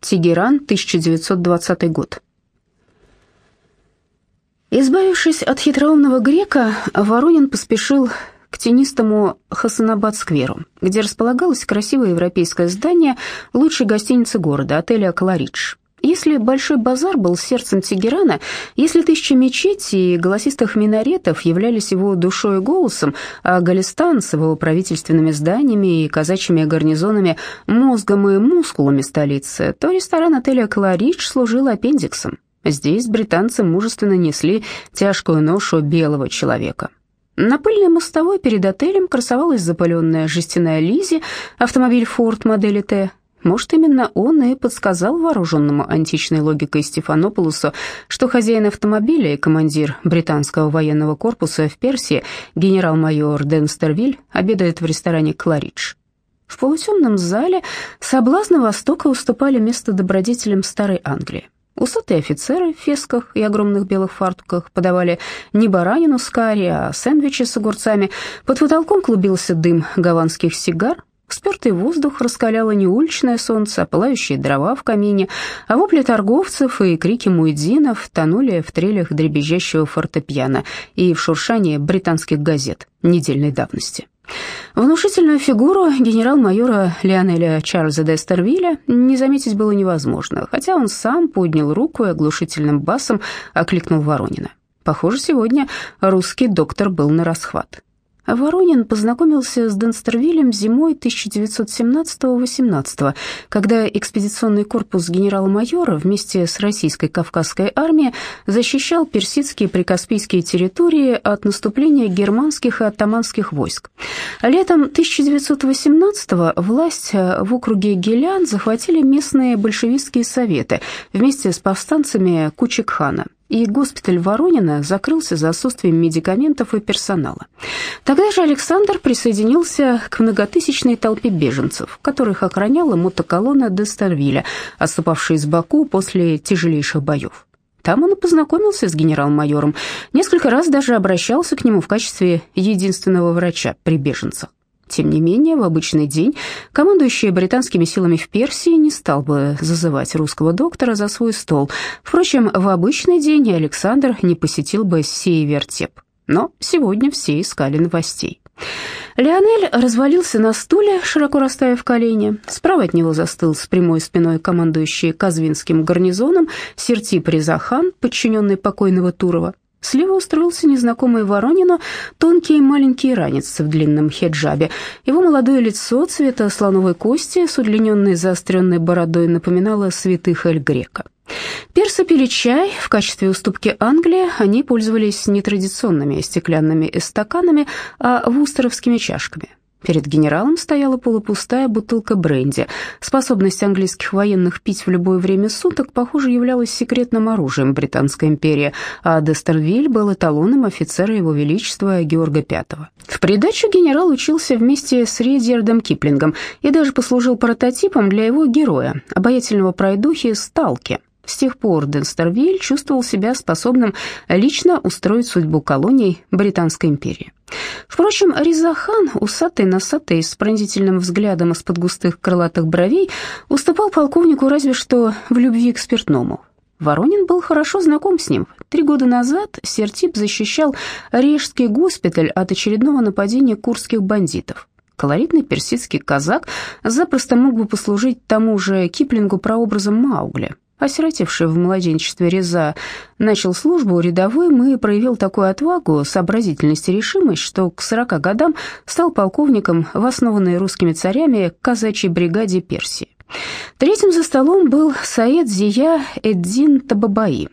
Тегеран, 1920 год. Избавившись от хитроумного грека, Воронин поспешил к тенистому Хасанабад-скверу, где располагалось красивое европейское здание лучшей гостиницы города, отеля «Колоридж». Если Большой базар был сердцем Тегерана, если тысячи мечетей и голосистых минаретов являлись его душой и голосом, а Галистан с его правительственными зданиями и казачьими гарнизонами мозгом и мускулами столицы, то ресторан отеля «Колоридж» служил аппендиксом. Здесь британцы мужественно несли тяжкую ношу белого человека. На пыльной мостовой перед отелем красовалась запаленная жестяная Лизи, автомобиль Ford модели Т, может, именно он и подсказал вооруженному античной логикой Стефанополусу, что хозяин автомобиля и командир британского военного корпуса в Персии, генерал-майор Денстервиль, обедает в ресторане «Кларидж». В полутемном зале соблазны Востока уступали место добродетелям Старой Англии. Усатые офицеры в фесках и огромных белых фартуках подавали не баранину с карри, а сэндвичи с огурцами. Под потолком клубился дым гаванских сигар, Спертый воздух раскаляло не уличное солнце, а пылающие дрова в камине, а вопли торговцев и крики муэдзинов тонули в трелях дребезжащего фортепиано и в шуршании британских газет недельной давности. Внушительную фигуру генерал-майора Леонеля Чарльза де Стервилля не заметить было невозможно, хотя он сам поднял руку и оглушительным басом окликнул Воронина. Похоже, сегодня русский доктор был на расхват. Воронин познакомился с Денстервилем зимой 1917-18, когда экспедиционный корпус генерала-майора вместе с российской Кавказской армией защищал персидские прикаспийские территории от наступления германских и оттаманских войск. Летом 1918 власть в округе Гелян захватили местные большевистские советы вместе с повстанцами Кучик-хана и госпиталь Воронина закрылся за отсутствием медикаментов и персонала. Тогда же Александр присоединился к многотысячной толпе беженцев, которых охраняла мотоколонна Дестервиля, отступавшая из Баку после тяжелейших боев. Там он и познакомился с генерал-майором, несколько раз даже обращался к нему в качестве единственного врача при беженцах. Тем не менее, в обычный день командующий британскими силами в Персии не стал бы зазывать русского доктора за свой стол. Впрочем, в обычный день Александр не посетил бы сей вертеп. Но сегодня все искали новостей. Леонель развалился на стуле, широко расставив колени. Справа от него застыл с прямой спиной командующий Казвинским гарнизоном Сертип Резахан, подчиненный покойного Турова. Слева устроился незнакомый Воронину тонкий маленький ранец в длинном хеджабе. Его молодое лицо цвета слоновой кости с удлиненной заостренной бородой напоминало святых Эль Грека. Персы пили чай, в качестве уступки Англии они пользовались не традиционными стеклянными стаканами, а вустеровскими чашками. Перед генералом стояла полупустая бутылка бренди. Способность английских военных пить в любое время суток, похоже, являлась секретным оружием Британской империи, а Дестервиль был эталоном офицера его величества Георга V. В придачу генерал учился вместе с Редьярдом Киплингом и даже послужил прототипом для его героя, обаятельного пройдухи Сталки, с тех пор Денстервиль чувствовал себя способным лично устроить судьбу колоний Британской империи. Впрочем, Ризахан, усатый-носатый, с пронзительным взглядом из-под густых крылатых бровей, уступал полковнику разве что в любви к спиртному. Воронин был хорошо знаком с ним. Три года назад Сертип защищал Рижский госпиталь от очередного нападения курских бандитов. Колоритный персидский казак запросто мог бы послужить тому же Киплингу прообразом Маугли, осиротевший в младенчестве Реза, начал службу рядовым и проявил такую отвагу, сообразительность и решимость, что к сорока годам стал полковником в основанной русскими царями казачьей бригаде Персии. Третьим за столом был Саед Зия Эддин Табабаи,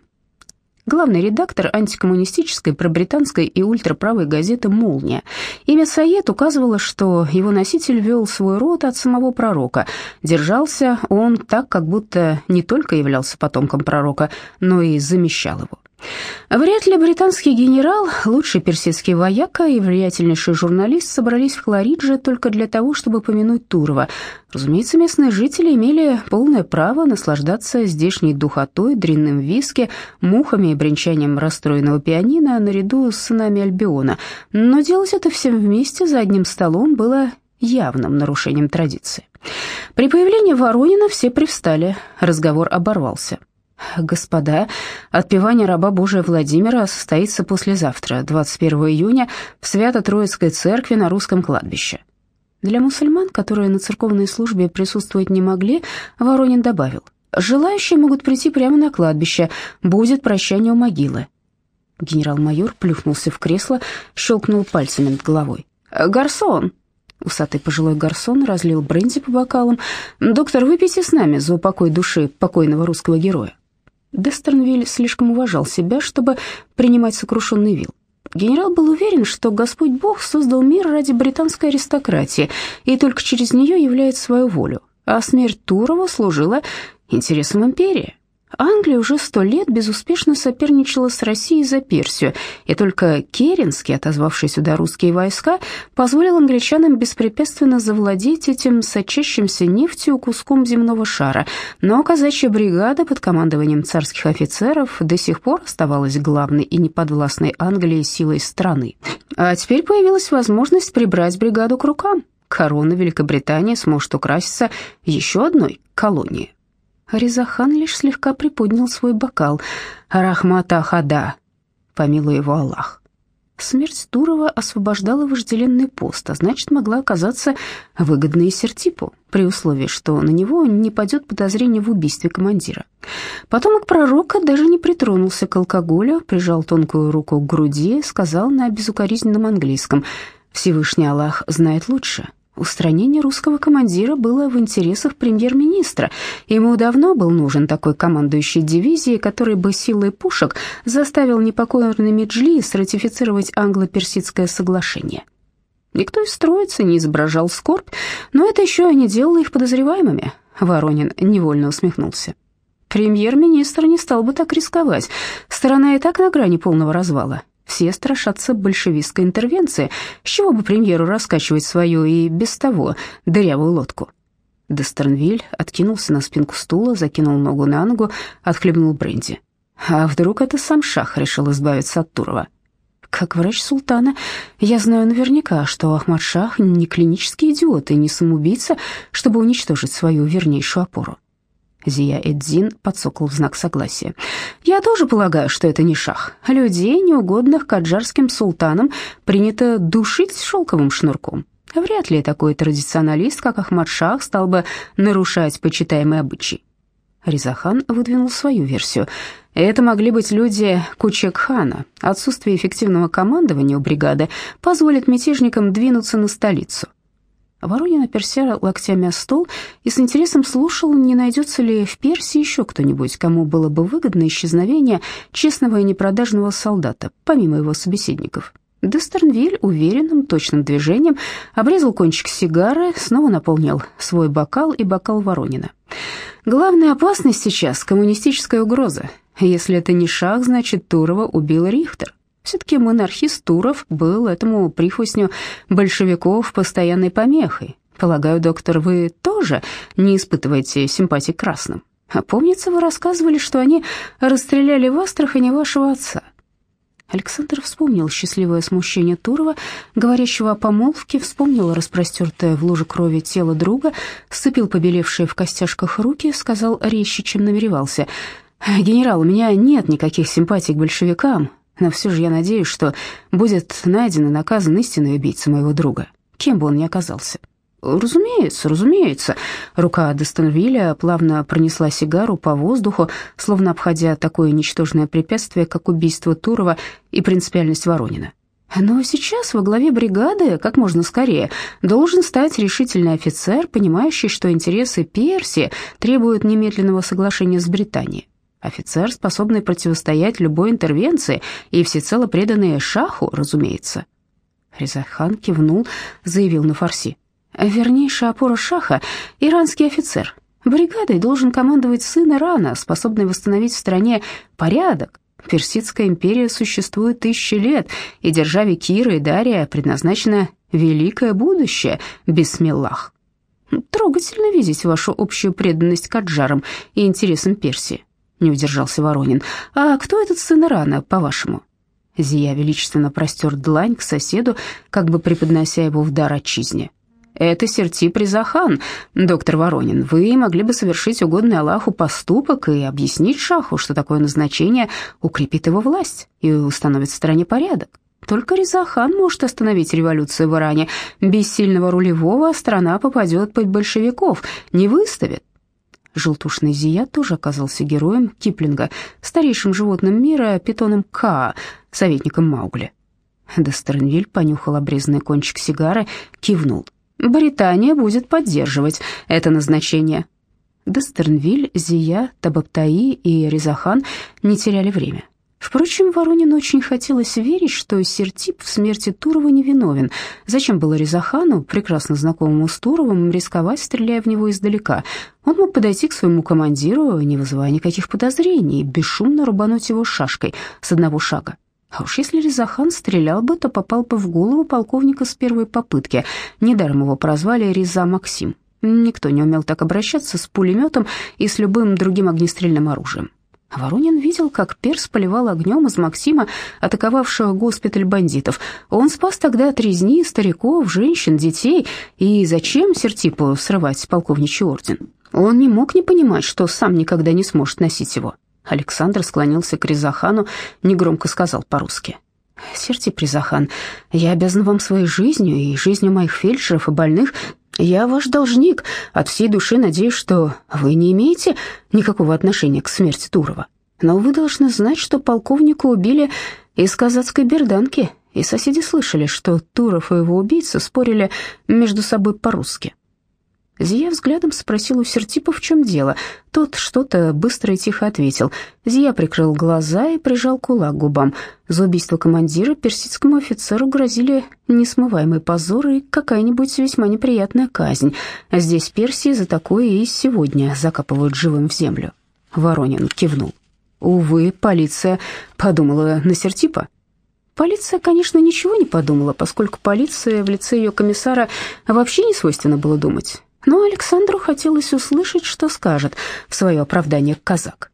главный редактор антикоммунистической, пробританской и ультраправой газеты «Молния». Имя Саед указывало, что его носитель вел свой род от самого пророка. Держался он так, как будто не только являлся потомком пророка, но и замещал его. Вряд ли британский генерал, лучший персидский вояка и влиятельнейший журналист собрались в Хлоридже только для того, чтобы помянуть Турова. Разумеется, местные жители имели полное право наслаждаться здешней духотой, дрянным виски, мухами и бренчанием расстроенного пианино наряду с сынами Альбиона. Но делать это всем вместе за одним столом было явным нарушением традиции. При появлении Воронина все привстали, разговор оборвался. «Господа, отпевание раба Божия Владимира состоится послезавтра, 21 июня, в Свято-Троицкой церкви на русском кладбище». Для мусульман, которые на церковной службе присутствовать не могли, Воронин добавил, «Желающие могут прийти прямо на кладбище, будет прощание у могилы». Генерал-майор плюхнулся в кресло, щелкнул пальцами над головой. «Гарсон!» Усатый пожилой гарсон разлил бренди по бокалам. «Доктор, выпейте с нами за упокой души покойного русского героя». Дестернвиль слишком уважал себя, чтобы принимать сокрушенный вил. Генерал был уверен, что Господь Бог создал мир ради британской аристократии и только через нее являет свою волю, а смерть Турова служила интересам империи. Англия уже сто лет безуспешно соперничала с Россией за Персию, и только Керенский, отозвавший сюда русские войска, позволил англичанам беспрепятственно завладеть этим сочащимся нефтью куском земного шара. Но казачья бригада под командованием царских офицеров до сих пор оставалась главной и неподвластной Англии силой страны. А теперь появилась возможность прибрать бригаду к рукам. Корона Великобритании сможет украситься еще одной колонией. Резахан лишь слегка приподнял свой бокал. «Рахмата хада, помилуй его Аллах». Смерть Турова освобождала вожделенный пост, а значит, могла оказаться выгодной Сертипу, при условии, что на него не падет подозрение в убийстве командира. Потомок пророка даже не притронулся к алкоголю, прижал тонкую руку к груди, сказал на безукоризненном английском «Всевышний Аллах знает лучше, Устранение русского командира было в интересах премьер-министра. Ему давно был нужен такой командующий дивизией, который бы силой пушек заставил непокорный Меджлис ратифицировать англо-персидское соглашение. Никто из троицы не изображал скорбь, но это еще не делало их подозреваемыми. Воронин невольно усмехнулся. Премьер-министр не стал бы так рисковать. Страна и так на грани полного развала. Все страшатся большевистской интервенции. С чего бы премьеру раскачивать свою и без того дырявую лодку? Дестернвиль откинулся на спинку стула, закинул ногу на ногу, отхлебнул бренди. А вдруг это сам Шах решил избавиться от Турова? Как врач султана, я знаю наверняка, что Ахмад Шах не клинический идиот и не самоубийца, чтобы уничтожить свою вернейшую опору. Зия Эдзин подсокол в знак согласия. «Я тоже полагаю, что это не шах. Людей, неугодных каджарским султанам, принято душить шелковым шнурком. Вряд ли такой традиционалист, как Ахмад Шах, стал бы нарушать почитаемый обычай». Ризахан выдвинул свою версию. Это могли быть люди Кучек-хана. Отсутствие эффективного командования у бригады позволит мятежникам двинуться на столицу. Воронин оперся локтями о стол и с интересом слушал, не найдется ли в Персии еще кто-нибудь, кому было бы выгодно исчезновение честного и непродажного солдата, помимо его собеседников. Дестернвиль уверенным, точным движением обрезал кончик сигары, снова наполнил свой бокал и бокал Воронина. «Главная опасность сейчас — коммунистическая угроза. Если это не шах, значит, Турова убил Рихтер. Все-таки монархист Туров был этому прихвостню большевиков постоянной помехой. Полагаю, доктор, вы тоже не испытываете симпатии к красным? А помнится, вы рассказывали, что они расстреляли в Астрахани вашего отца. Александр вспомнил счастливое смущение Турова, говорящего о помолвке, вспомнил распростертое в луже крови тело друга, сцепил побелевшие в костяшках руки, сказал резче, чем намеревался. «Генерал, у меня нет никаких симпатий к большевикам, но все же я надеюсь, что будет найден и наказан истинный убийца моего друга, кем бы он ни оказался. «Разумеется, разумеется». Рука Дестонвилля плавно пронесла сигару по воздуху, словно обходя такое ничтожное препятствие, как убийство Турова и принципиальность Воронина. Но сейчас во главе бригады, как можно скорее, должен стать решительный офицер, понимающий, что интересы Персии требуют немедленного соглашения с Британией. Офицер, способный противостоять любой интервенции и всецело преданный шаху, разумеется. Резахан кивнул, заявил на фарси. Вернейшая опора шаха — иранский офицер. Бригадой должен командовать сын Ирана, способный восстановить в стране порядок. Персидская империя существует тысячи лет, и державе Кира и Дария предназначено великое будущее, бисмиллах. Трогательно видеть вашу общую преданность каджарам и интересам Персии не удержался Воронин. «А кто этот сын Ирана, по-вашему?» Зия величественно простер длань к соседу, как бы преподнося его в дар отчизне. Это Сертип Ризахан, доктор Воронин. Вы могли бы совершить угодный Аллаху поступок и объяснить Шаху, что такое назначение укрепит его власть и установит в стране порядок. Только Ризахан может остановить революцию в Иране. Без сильного рулевого страна попадет под большевиков, не выставит. Желтушный Зия тоже оказался героем Киплинга, старейшим животным мира, питоном Ка, советником Маугли. Дестернвиль понюхал обрезанный кончик сигары, кивнул. «Британия будет поддерживать это назначение». Дестернвиль, Зия, Табаптаи и Ризахан не теряли время. Впрочем, Воронину очень хотелось верить, что Сертип в смерти Турова не виновен. Зачем было Резахану, прекрасно знакомому с Туровым, рисковать, стреляя в него издалека? Он мог подойти к своему командиру, не вызывая никаких подозрений, бесшумно рубануть его шашкой с одного шага. А уж если Резахан стрелял бы, то попал бы в голову полковника с первой попытки. Недаром его прозвали Реза Максим. Никто не умел так обращаться с пулеметом и с любым другим огнестрельным оружием. Воронин видел, как Перс поливал огнем из Максима, атаковавшего госпиталь бандитов. Он спас тогда от резни стариков, женщин, детей. И зачем Сертипу срывать полковничий орден? Он не мог не понимать, что сам никогда не сможет носить его. Александр склонился к Резахану, негромко сказал по-русски. «Сертип Резахан, я обязан вам своей жизнью и жизнью моих фельдшеров и больных, я ваш должник. От всей души надеюсь, что вы не имеете никакого отношения к смерти Турова. Но вы должны знать, что полковника убили из казацкой берданки, и соседи слышали, что Туров и его убийца спорили между собой по-русски. Зия взглядом спросил у Сертипа, в чем дело. Тот что-то быстро и тихо ответил. Зия прикрыл глаза и прижал кулак к губам. За убийство командира персидскому офицеру грозили несмываемый позор и какая-нибудь весьма неприятная казнь. А здесь Персии за такое и сегодня закапывают живым в землю. Воронин кивнул. Увы, полиция подумала на Сертипа. Полиция, конечно, ничего не подумала, поскольку полиция в лице ее комиссара вообще не свойственно было думать но Александру хотелось услышать, что скажет в свое оправдание казак.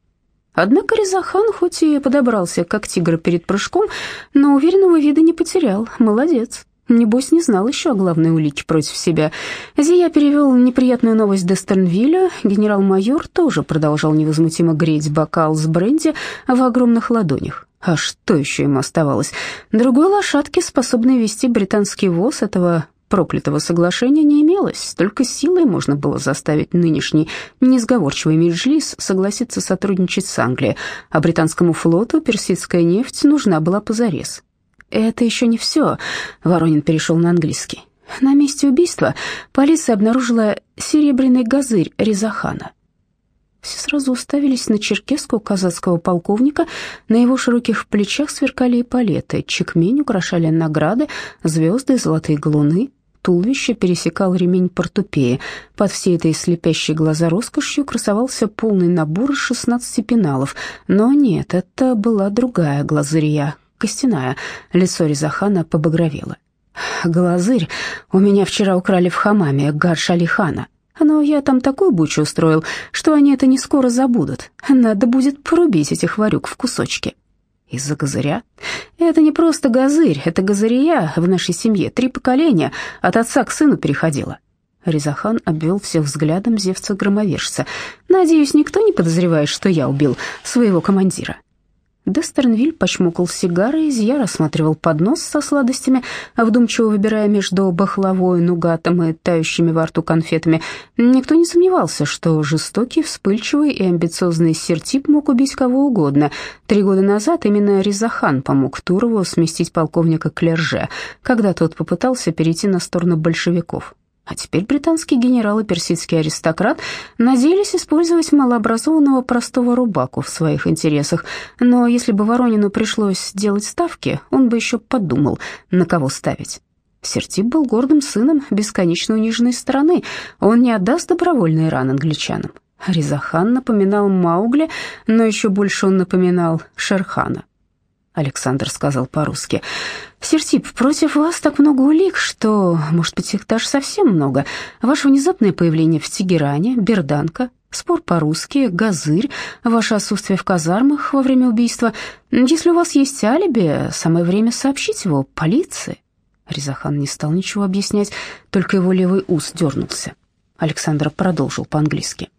Однако Резахан хоть и подобрался, как тигр перед прыжком, но уверенного вида не потерял. Молодец. Небось, не знал еще о главной улике против себя. Зия перевел неприятную новость до Стернвилля. Генерал-майор тоже продолжал невозмутимо греть бокал с бренди в огромных ладонях. А что еще ему оставалось? Другой лошадки, способной вести британский воз, этого проклятого соглашения не имелось, только силой можно было заставить нынешний несговорчивый Меджлис согласиться сотрудничать с Англией, а британскому флоту персидская нефть нужна была позарез. «Это еще не все», — Воронин перешел на английский. На месте убийства полиция обнаружила серебряный газырь Резахана. Все сразу уставились на черкесского казацкого полковника, на его широких плечах сверкали эполеты, чекмень украшали награды, звезды, золотые галуны туловище пересекал ремень портупеи. Под всей этой слепящей глаза роскошью красовался полный набор из 16 пеналов. Но нет, это была другая глазырья, костяная. Лицо Резахана побагровело. «Глазырь у меня вчера украли в хамаме Гадж Алихана. Но я там такую бучу устроил, что они это не скоро забудут. Надо будет порубить этих варюк в кусочки». Из-за газыря? Это не просто газырь, это газырия в нашей семье. Три поколения от отца к сыну переходила. Резахан обвел всех взглядом зевца-громовержца. «Надеюсь, никто не подозревает, что я убил своего командира». Дестернвиль почмокал сигарой, Зия рассматривал поднос со сладостями, вдумчиво выбирая между бахлавой, нугатом и тающими во рту конфетами. Никто не сомневался, что жестокий, вспыльчивый и амбициозный сертип мог убить кого угодно. Три года назад именно Ризахан помог Турову сместить полковника Клерже, когда тот попытался перейти на сторону большевиков. А теперь британский генерал и персидский аристократ надеялись использовать малообразованного простого рубаку в своих интересах, но если бы Воронину пришлось делать ставки, он бы еще подумал, на кого ставить. Сертип был гордым сыном бесконечно униженной страны, он не отдаст добровольный Иран англичанам. Ризахан напоминал Маугли, но еще больше он напоминал Шерхана. Александр сказал по-русски. «Сертип, против вас так много улик, что, может быть, их даже совсем много. Ваше внезапное появление в Тегеране, Берданка, спор по-русски, газырь, ваше отсутствие в казармах во время убийства. Если у вас есть алиби, самое время сообщить его полиции». Резахан не стал ничего объяснять, только его левый ус дернулся. Александр продолжил по-английски.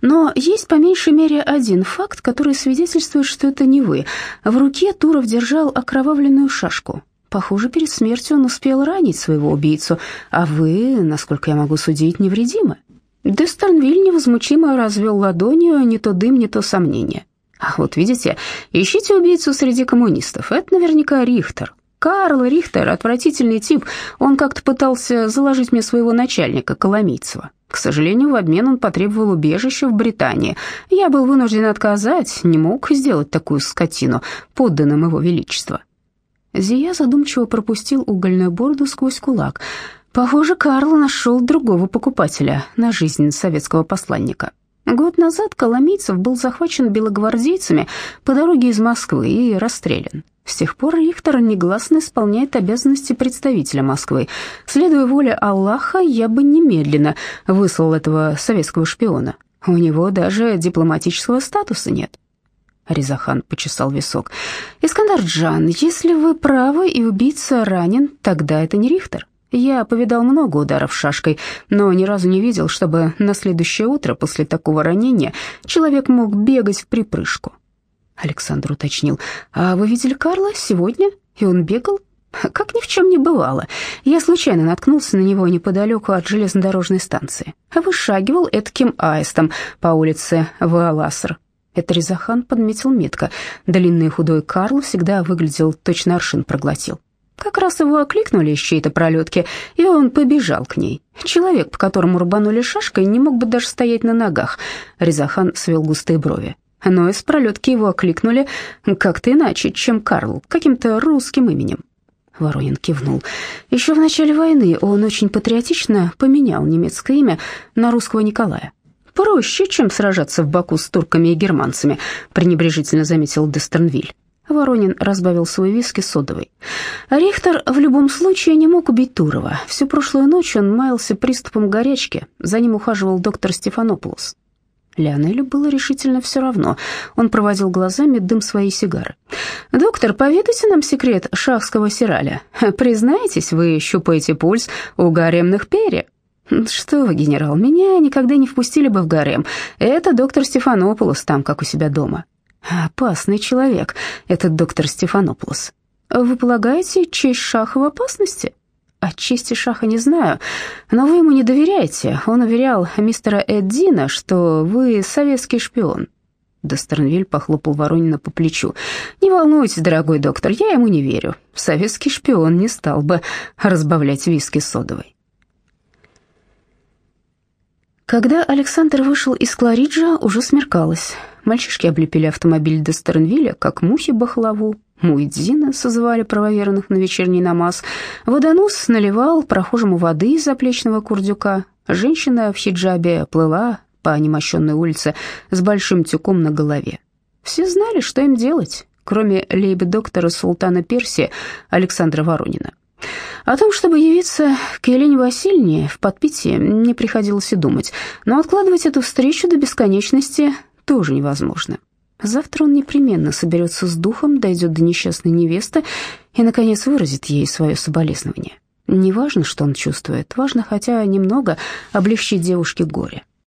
«Но есть по меньшей мере один факт, который свидетельствует, что это не вы. В руке Туров держал окровавленную шашку. Похоже, перед смертью он успел ранить своего убийцу, а вы, насколько я могу судить, невредимы». Дестернвиль невозмутимо развел ладонью не то дым, не то сомнение. «А вот видите, ищите убийцу среди коммунистов. Это наверняка Рихтер. Карл Рихтер — отвратительный тип. Он как-то пытался заложить мне своего начальника, Коломийцева. К сожалению, в обмен он потребовал убежища в Британии. Я был вынужден отказать, не мог сделать такую скотину, подданным его величества. Зия задумчиво пропустил угольную бороду сквозь кулак. Похоже, Карл нашел другого покупателя на жизнь советского посланника. Год назад Коломийцев был захвачен белогвардейцами по дороге из Москвы и расстрелян. С тех пор Рихтер негласно исполняет обязанности представителя Москвы. Следуя воле Аллаха, я бы немедленно выслал этого советского шпиона. У него даже дипломатического статуса нет. Резахан почесал висок. «Искандар Джан, если вы правы и убийца ранен, тогда это не Рихтер. Я повидал много ударов шашкой, но ни разу не видел, чтобы на следующее утро после такого ранения человек мог бегать в припрыжку. Александр уточнил. «А вы видели Карла сегодня? И он бегал?» «Как ни в чем не бывало. Я случайно наткнулся на него неподалеку от железнодорожной станции. Вышагивал этким аистом по улице Вуаласр. Это Резахан подметил метко. Длинный худой Карл всегда выглядел, точно аршин проглотил. Как раз его окликнули из чьей-то пролетки, и он побежал к ней. Человек, по которому рубанули шашкой, не мог бы даже стоять на ногах. Резахан свел густые брови но из пролетки его окликнули как-то иначе, чем Карл, каким-то русским именем. Воронин кивнул. Еще в начале войны он очень патриотично поменял немецкое имя на русского Николая. «Проще, чем сражаться в Баку с турками и германцами», пренебрежительно заметил Дестернвиль. Воронин разбавил свой виски содовой. Рихтер в любом случае не мог убить Турова. Всю прошлую ночь он маялся приступом горячки. За ним ухаживал доктор Стефанополос. Леонелю было решительно все равно. Он проводил глазами дым своей сигары. «Доктор, поведайте нам секрет шахского сираля. Признаетесь, вы щупаете пульс у гаремных перьев?» «Что вы, генерал, меня никогда не впустили бы в гарем. Это доктор Стефанополос там, как у себя дома». «Опасный человек, этот доктор Стефанополос. Вы полагаете, честь шаха в опасности?» О чести Шаха не знаю, но вы ему не доверяете. Он уверял мистера Эддина, что вы советский шпион». Достернвиль похлопал Воронина по плечу. «Не волнуйтесь, дорогой доктор, я ему не верю. Советский шпион не стал бы разбавлять виски содовой». Когда Александр вышел из Клариджа, уже смеркалось. Мальчишки облепили автомобиль Достернвилля, как мухи бахлаву. Муэдзина созывали правоверных на вечерний намаз. Водонос наливал прохожему воды из заплечного курдюка. Женщина в хиджабе плыла по немощенной улице с большим тюком на голове. Все знали, что им делать, кроме лейб-доктора султана Персии Александра Воронина. О том, чтобы явиться к Елене Васильевне в подпитии, не приходилось и думать, но откладывать эту встречу до бесконечности тоже невозможно. Завтра он непременно соберется с духом, дойдет до несчастной невесты и, наконец, выразит ей свое соболезнование. Не важно, что он чувствует, важно хотя немного облегчить девушке горе.